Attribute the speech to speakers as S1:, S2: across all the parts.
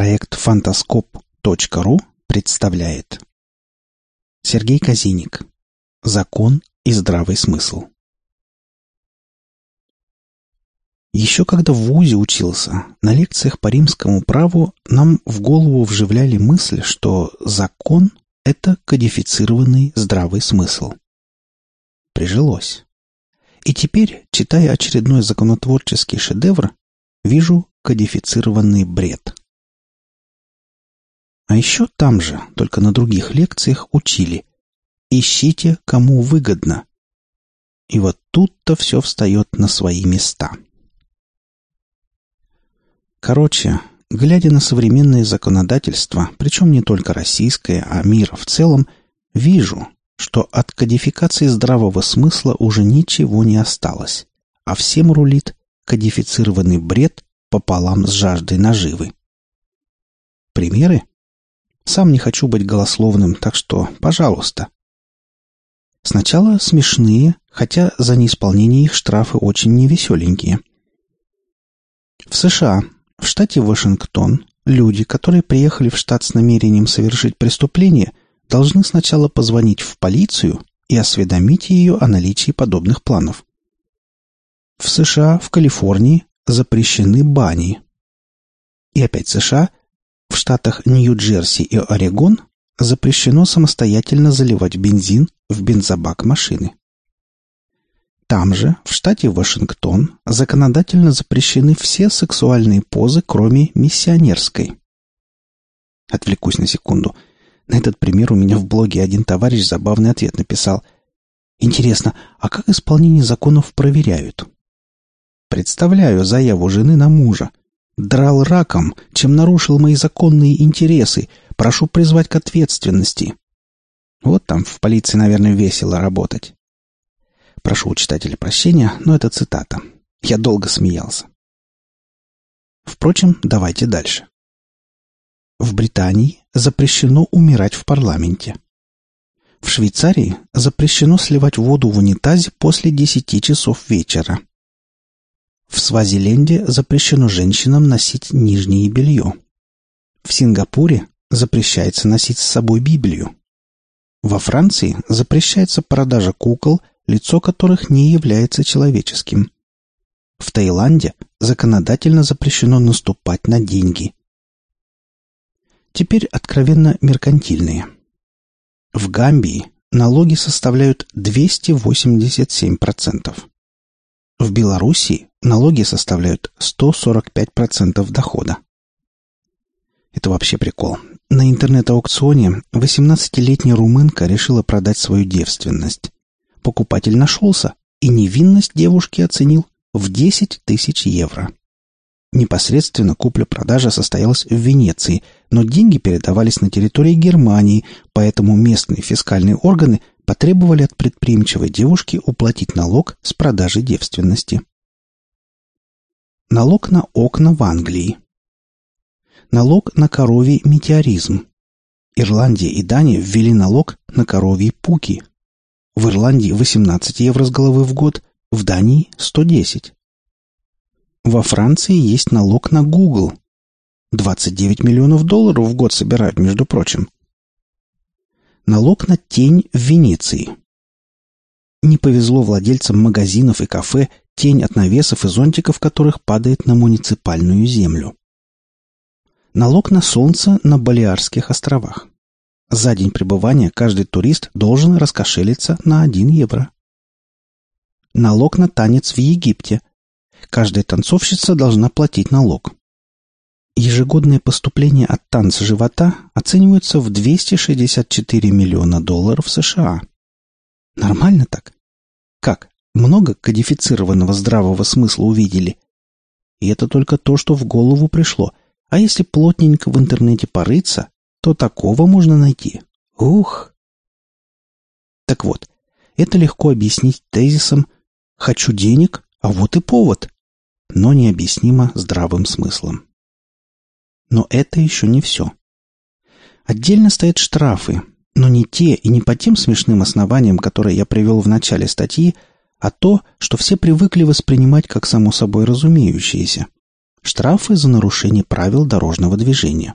S1: Проект фантаскоп.ру представляет Сергей Казиник Закон и здравый смысл Еще когда в ВУЗе учился, на лекциях по римскому праву нам в голову вживляли мысль, что закон – это кодифицированный здравый смысл. Прижилось. И теперь, читая очередной законотворческий шедевр, вижу кодифицированный бред. А еще там же, только на других лекциях, учили «Ищите, кому выгодно». И вот тут-то все встает на свои места. Короче, глядя на современное законодательство, причем не только российское, а мира в целом, вижу, что от кодификации здравого смысла уже ничего не осталось, а всем рулит кодифицированный бред пополам с жаждой наживы. Примеры? Сам не хочу быть голословным, так что, пожалуйста. Сначала смешные, хотя за неисполнение их штрафы очень невеселенькие. В США, в штате Вашингтон, люди, которые приехали в штат с намерением совершить преступление, должны сначала позвонить в полицию и осведомить ее о наличии подобных планов. В США, в Калифорнии запрещены бани. И опять США, в штатах Нью-Джерси и Орегон запрещено самостоятельно заливать бензин в бензобак машины. Там же, в штате Вашингтон, законодательно запрещены все сексуальные позы, кроме миссионерской. Отвлекусь на секунду. На этот пример у меня в блоге один товарищ забавный ответ написал. Интересно, а как исполнение законов проверяют? Представляю заяву жены на мужа. Драл раком, чем нарушил мои законные интересы. Прошу призвать к ответственности. Вот там в полиции, наверное, весело работать. Прошу у читателя прощения, но это цитата. Я долго смеялся. Впрочем, давайте дальше. В Британии запрещено умирать в парламенте. В Швейцарии запрещено сливать воду в унитазе после 10 часов вечера. В Свазиленде запрещено женщинам носить нижнее белье. В Сингапуре запрещается носить с собой Библию. Во Франции запрещается продажа кукол, лицо которых не является человеческим. В Таиланде законодательно запрещено наступать на деньги. Теперь откровенно меркантильные. В Гамбии налоги составляют 287%. В Белоруссии налоги составляют 145% дохода. Это вообще прикол. На интернет-аукционе 18-летняя румынка решила продать свою девственность. Покупатель нашелся, и невинность девушки оценил в 10 тысяч евро. Непосредственно купля-продажа состоялась в Венеции, но деньги передавались на территории Германии, поэтому местные фискальные органы потребовали от предприимчивой девушки уплатить налог с продажи девственности. Налог на окна в Англии. Налог на коровий метеоризм. Ирландия и Дания ввели налог на коровьи пуки. В Ирландии 18 евро с головы в год, в Дании 110. Во Франции есть налог на Google. 29 миллионов долларов в год собирают, между прочим. Налог на тень в Венеции. Не повезло владельцам магазинов и кафе, тень от навесов и зонтиков которых падает на муниципальную землю. Налог на солнце на Балиарских островах. За день пребывания каждый турист должен раскошелиться на 1 евро. Налог на танец в Египте. Каждая танцовщица должна платить налог. Ежегодные поступления от танца живота оцениваются в 264 миллиона долларов США. Нормально так? Как? Много кодифицированного здравого смысла увидели? И это только то, что в голову пришло. А если плотненько в интернете порыться, то такого можно найти. Ух! Так вот, это легко объяснить тезисом «хочу денег, а вот и повод», но необъяснимо здравым смыслом. Но это еще не все. Отдельно стоят штрафы, но не те и не по тем смешным основаниям, которые я привел в начале статьи, а то, что все привыкли воспринимать как само собой разумеющееся. Штрафы за нарушение правил дорожного движения.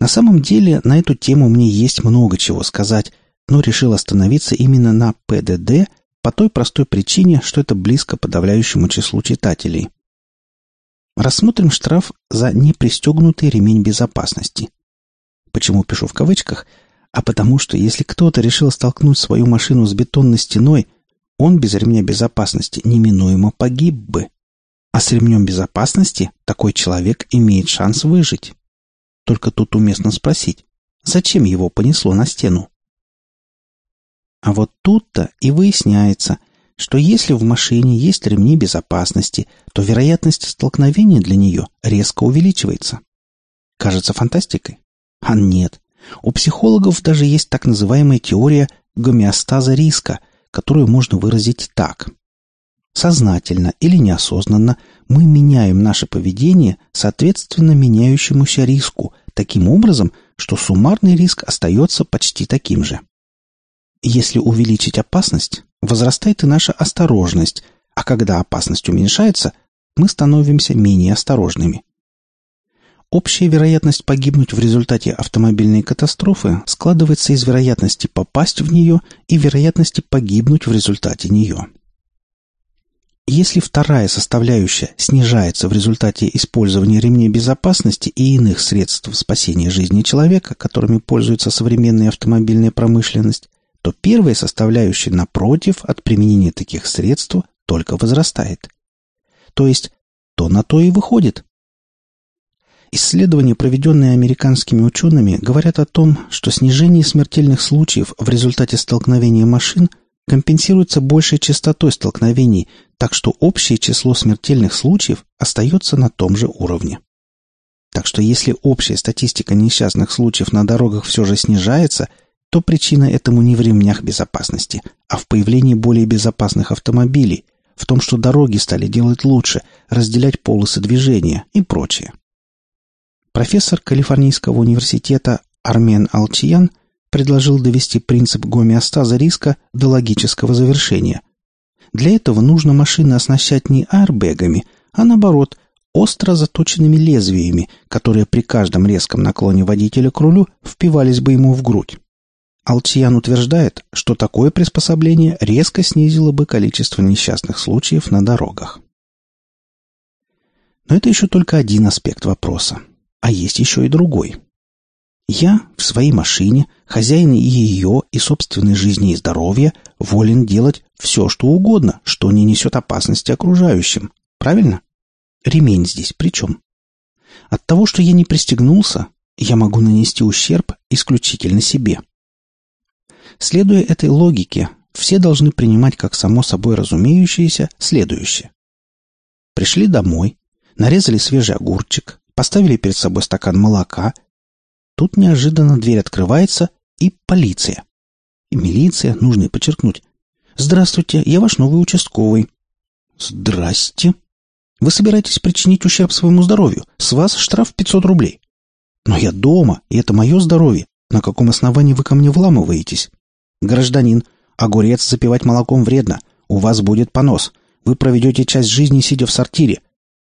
S1: На самом деле на эту тему мне есть много чего сказать, но решил остановиться именно на ПДД по той простой причине, что это близко подавляющему числу читателей. Рассмотрим штраф за непристегнутый ремень безопасности. Почему пишу в кавычках? А потому что если кто-то решил столкнуть свою машину с бетонной стеной, он без ремня безопасности неминуемо погиб бы. А с ремнем безопасности такой человек имеет шанс выжить. Только тут уместно спросить, зачем его понесло на стену? А вот тут-то и выясняется, что если в машине есть ремни безопасности, то вероятность столкновения для нее резко увеличивается. Кажется фантастикой? А нет. У психологов даже есть так называемая теория гомеостаза риска, которую можно выразить так. Сознательно или неосознанно мы меняем наше поведение соответственно меняющемуся риску, таким образом, что суммарный риск остается почти таким же. Если увеличить опасность, возрастает и наша осторожность, а когда опасность уменьшается, мы становимся менее осторожными. Общая вероятность погибнуть в результате автомобильной катастрофы складывается из вероятности попасть в нее и вероятности погибнуть в результате нее. Если вторая составляющая снижается в результате использования ремней безопасности и иных средств спасения жизни человека, которыми пользуется современная автомобильная промышленность, то первая составляющая, напротив, от применения таких средств только возрастает. То есть, то на то и выходит. Исследования, проведенные американскими учеными, говорят о том, что снижение смертельных случаев в результате столкновения машин – компенсируется большей частотой столкновений, так что общее число смертельных случаев остается на том же уровне. Так что если общая статистика несчастных случаев на дорогах все же снижается, то причина этому не в ремнях безопасности, а в появлении более безопасных автомобилей, в том, что дороги стали делать лучше, разделять полосы движения и прочее. Профессор Калифорнийского университета Армен Алчиян предложил довести принцип гомеостаза риска до логического завершения. Для этого нужно машины оснащать не аэрбэгами, а наоборот, остро заточенными лезвиями, которые при каждом резком наклоне водителя к рулю впивались бы ему в грудь. Алтиян утверждает, что такое приспособление резко снизило бы количество несчастных случаев на дорогах. Но это еще только один аспект вопроса. А есть еще и другой – я в своей машине, хозяин и ее, и собственной жизни и здоровья, волен делать все, что угодно, что не несет опасности окружающим. Правильно? Ремень здесь при чем? От того, что я не пристегнулся, я могу нанести ущерб исключительно себе. Следуя этой логике, все должны принимать как само собой разумеющееся следующее. Пришли домой, нарезали свежий огурчик, поставили перед собой стакан молока – Тут неожиданно дверь открывается, и полиция. И милиция, нужно и подчеркнуть. «Здравствуйте, я ваш новый участковый». «Здрасте. Вы собираетесь причинить ущерб своему здоровью. С вас штраф 500 рублей». «Но я дома, и это мое здоровье. На каком основании вы ко мне вламываетесь?» «Гражданин, огурец запивать молоком вредно. У вас будет понос. Вы проведете часть жизни, сидя в сортире.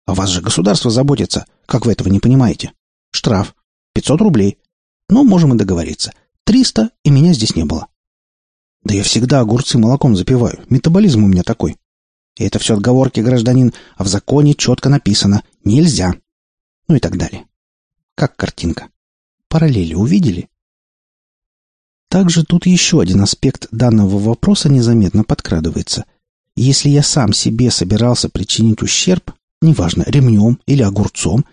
S1: О вас же государство заботится. Как вы этого не понимаете? Штраф. Пятьсот рублей. Ну, можем и договориться. Триста, и меня здесь не было. Да я всегда огурцы молоком запиваю. Метаболизм у меня такой. И это все отговорки, гражданин, а в законе четко написано «нельзя». Ну и так далее. Как картинка. Параллели увидели? Также тут еще один аспект данного вопроса незаметно подкрадывается. Если я сам себе собирался причинить ущерб, неважно, ремнем или огурцом,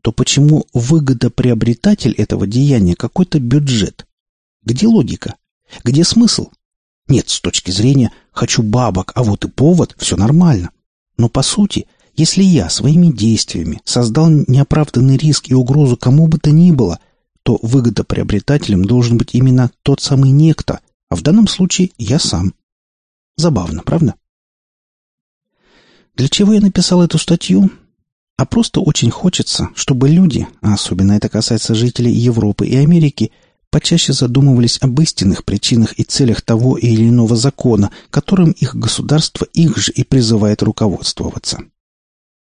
S1: то почему выгодоприобретатель этого деяния какой-то бюджет? Где логика? Где смысл? Нет, с точки зрения «хочу бабок, а вот и повод» все нормально. Но по сути, если я своими действиями создал неоправданный риск и угрозу кому бы то ни было, то выгодоприобретателем должен быть именно тот самый некто, а в данном случае я сам. Забавно, правда? Для чего я написал эту статью? а просто очень хочется, чтобы люди, а особенно это касается жителей Европы и Америки, почаще задумывались об истинных причинах и целях того или иного закона, которым их государство их же и призывает руководствоваться.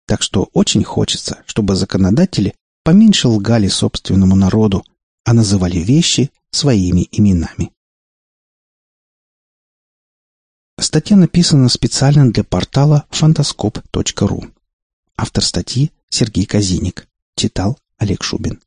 S1: Так что очень хочется, чтобы законодатели поменьше лгали собственному народу, а называли вещи своими именами. Статья написана специально для портала фантаскоп.ру. Автор статьи Сергей Казиник. Читал Олег Шубин.